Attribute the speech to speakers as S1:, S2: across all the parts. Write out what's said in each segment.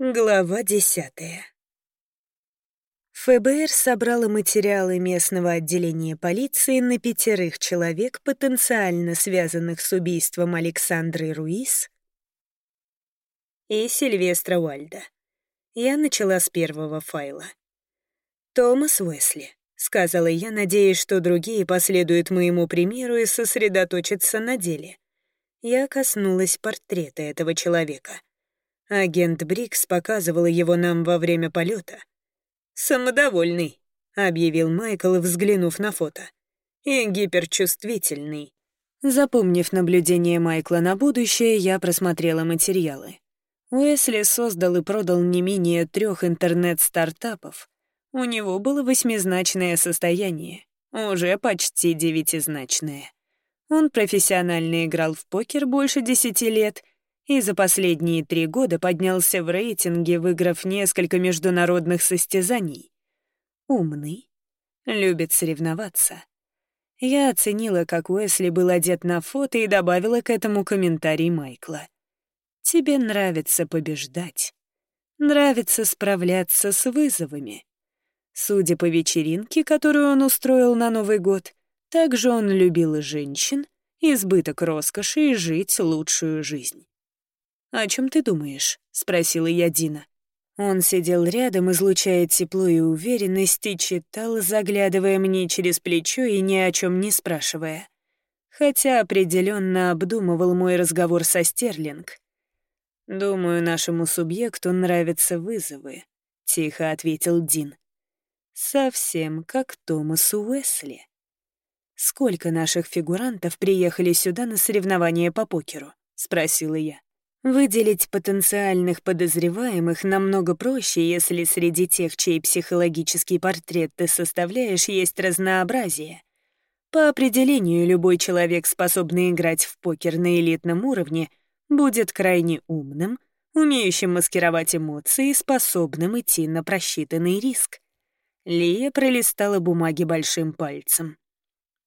S1: Глава десятая. ФБР собрало материалы местного отделения полиции на пятерых человек, потенциально связанных с убийством Александры Руис и Сильвестра Уальда. Я начала с первого файла. «Томас Уэсли», — сказала я, надеясь, что другие последуют моему примеру и сосредоточатся на деле. Я коснулась портрета этого человека — Агент Брикс показывала его нам во время полета. «Самодовольный», — объявил Майкл, взглянув на фото. «И гиперчувствительный». Запомнив наблюдение Майкла на будущее, я просмотрела материалы. Уэсли создал и продал не менее трех интернет-стартапов. У него было восьмизначное состояние, уже почти девятизначное. Он профессионально играл в покер больше десяти лет — и за последние три года поднялся в рейтинге, выиграв несколько международных состязаний. Умный, любит соревноваться. Я оценила, как Уэсли был одет на фото и добавила к этому комментарий Майкла. «Тебе нравится побеждать. Нравится справляться с вызовами». Судя по вечеринке, которую он устроил на Новый год, также он любил женщин, избыток роскоши и жить лучшую жизнь. «О чем ты думаешь?» — спросила я Дина. Он сидел рядом, излучая тепло и уверенность, и читал, заглядывая мне через плечо и ни о чем не спрашивая. Хотя определенно обдумывал мой разговор со Стерлинг. «Думаю, нашему субъекту нравятся вызовы», — тихо ответил Дин. «Совсем как Томасу Уэсли». «Сколько наших фигурантов приехали сюда на соревнования по покеру?» — спросила я. Выделить потенциальных подозреваемых намного проще, если среди тех, чей психологический портрет ты составляешь, есть разнообразие. По определению, любой человек, способный играть в покер на элитном уровне, будет крайне умным, умеющим маскировать эмоции, способным идти на просчитанный риск. Лия пролистала бумаги большим пальцем.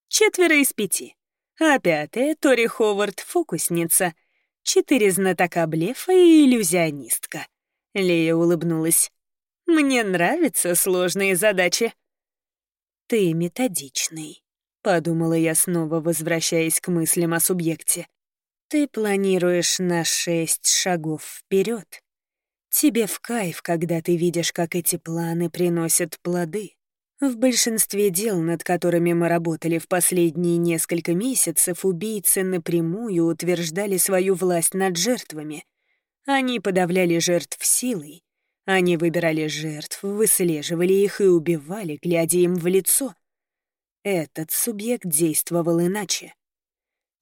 S1: Четверо из пяти. А пятая — Тори Ховард, фокусница — Четыре знатока блефа и иллюзионистка. Лея улыбнулась. «Мне нравятся сложные задачи». «Ты методичный», — подумала я снова, возвращаясь к мыслям о субъекте. «Ты планируешь на шесть шагов вперед. Тебе в кайф, когда ты видишь, как эти планы приносят плоды. В большинстве дел, над которыми мы работали в последние несколько месяцев, убийцы напрямую утверждали свою власть над жертвами. Они подавляли жертв силой. Они выбирали жертв, выслеживали их и убивали, глядя им в лицо. Этот субъект действовал иначе.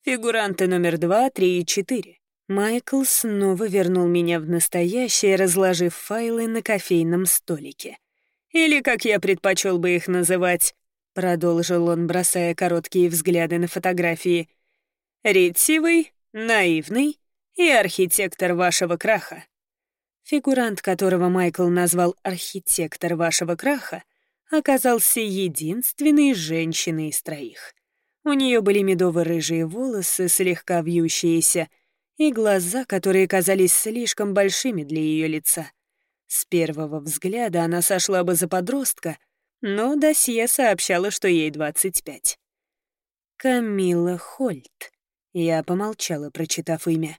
S1: Фигуранты номер два, три и четыре. Майкл снова вернул меня в настоящее, разложив файлы на кофейном столике — или, как я предпочел бы их называть, продолжил он, бросая короткие взгляды на фотографии, ретивый, наивный и архитектор вашего краха. Фигурант, которого Майкл назвал «архитектор вашего краха», оказался единственной женщиной из троих. У нее были медово-рыжие волосы, слегка вьющиеся, и глаза, которые казались слишком большими для ее лица. С первого взгляда она сошла бы за подростка, но досье сообщало, что ей 25. Камила Хольт. Я помолчала, прочитав имя.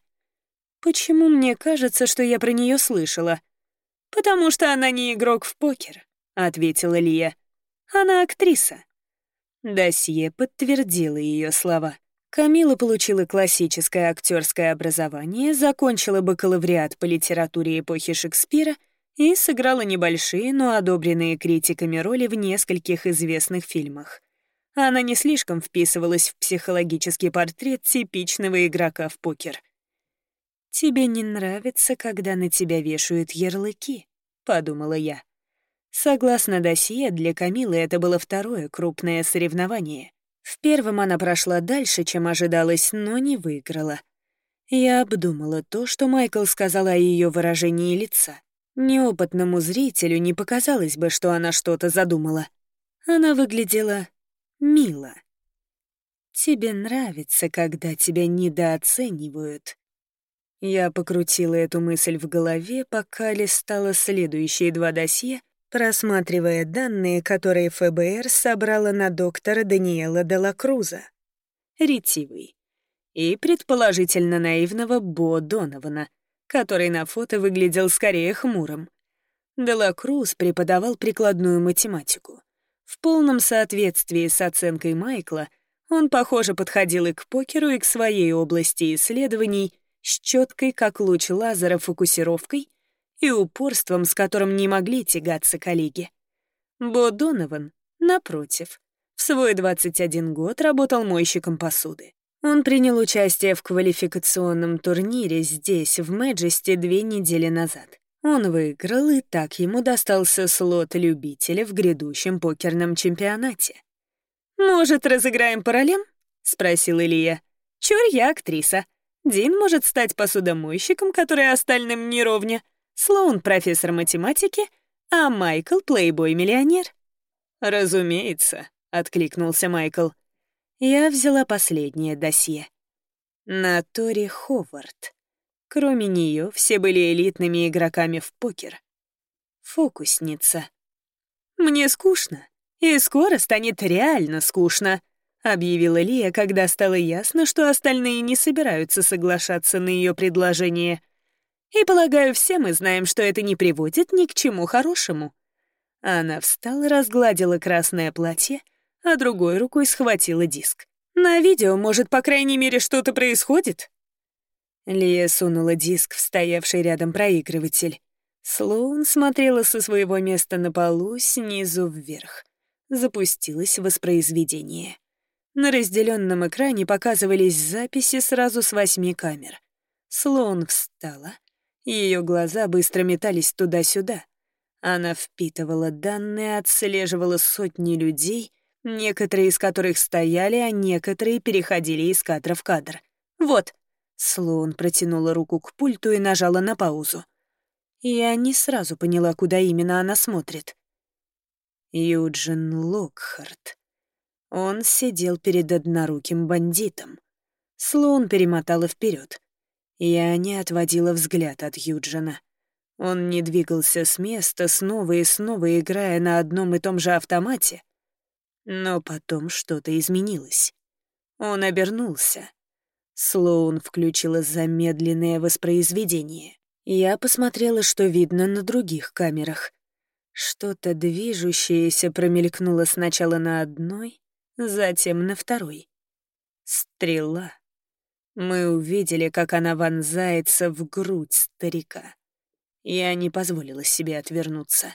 S1: «Почему мне кажется, что я про нее слышала?» «Потому что она не игрок в покер», — ответила Лия. «Она актриса». Досье подтвердило ее слова. Камила получила классическое актерское образование, закончила бакалавриат по литературе эпохи Шекспира — и сыграла небольшие, но одобренные критиками роли в нескольких известных фильмах. Она не слишком вписывалась в психологический портрет типичного игрока в покер. «Тебе не нравится, когда на тебя вешают ярлыки», — подумала я. Согласно досье, для Камилы это было второе крупное соревнование. В первом она прошла дальше, чем ожидалось, но не выиграла. Я обдумала то, что Майкл сказал о ее выражении лица. Неопытному зрителю не показалось бы, что она что-то задумала. Она выглядела мило. Тебе нравится, когда тебя недооценивают. Я покрутила эту мысль в голове, пока листала следующие два досье, просматривая данные, которые ФБР собрала на доктора Даниэла Делакруза. Ретивый. И предположительно наивного Бо Донована, который на фото выглядел скорее хмурым. Делакруз преподавал прикладную математику. В полном соответствии с оценкой Майкла он, похоже, подходил и к покеру, и к своей области исследований с четкой, как луч лазера, фокусировкой и упорством, с которым не могли тягаться коллеги. Бо Донован, напротив, в свой 21 год работал мойщиком посуды. Он принял участие в квалификационном турнире здесь, в Мэджесте, две недели назад. Он выиграл, и так ему достался слот любителя в грядущем покерном чемпионате. «Может, разыграем параллем?» — спросил Илья. «Чур я актриса. Дин может стать посудомойщиком, который остальным не ровня. Слоун — профессор математики, а Майкл — плейбой-миллионер». «Разумеется», — откликнулся Майкл. Я взяла последнее досье. На Тори Ховард. Кроме нее, все были элитными игроками в покер. Фокусница. «Мне скучно, и скоро станет реально скучно», — объявила Лия, когда стало ясно, что остальные не собираются соглашаться на ее предложение. «И, полагаю, все мы знаем, что это не приводит ни к чему хорошему». Она встала, разгладила красное платье, а другой рукой схватила диск. «На видео, может, по крайней мере, что-то происходит?» Лия сунула диск в стоявший рядом проигрыватель. Слоун смотрела со своего места на полу снизу вверх. Запустилось воспроизведение. На разделенном экране показывались записи сразу с восьми камер. Слоун встала. Ее глаза быстро метались туда-сюда. Она впитывала данные, отслеживала сотни людей, некоторые из которых стояли, а некоторые переходили из кадра в кадр. «Вот!» Слоун протянула руку к пульту и нажала на паузу. Я не сразу поняла, куда именно она смотрит. Юджин Локхарт. Он сидел перед одноруким бандитом. Слоун перемотала вперед. Я не отводила взгляд от Юджина. Он не двигался с места, снова и снова играя на одном и том же автомате. Но потом что-то изменилось. Он обернулся. Слоун включила замедленное воспроизведение. Я посмотрела, что видно на других камерах. Что-то движущееся промелькнуло сначала на одной, затем на второй. Стрела. Мы увидели, как она вонзается в грудь старика. Я не позволила себе отвернуться.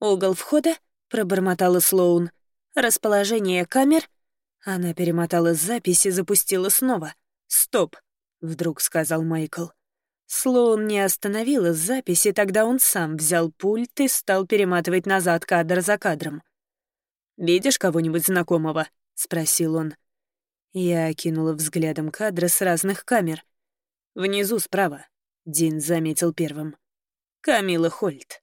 S1: «Угол входа?» — пробормотала Слоун. «Расположение камер?» Она перемотала запись и запустила снова. «Стоп!» — вдруг сказал Майкл. Слоун не остановила запись, и тогда он сам взял пульт и стал перематывать назад кадр за кадром. «Видишь кого-нибудь знакомого?» — спросил он. Я окинула взглядом кадры с разных камер. «Внизу справа», — Дин заметил первым. «Камила Хольт».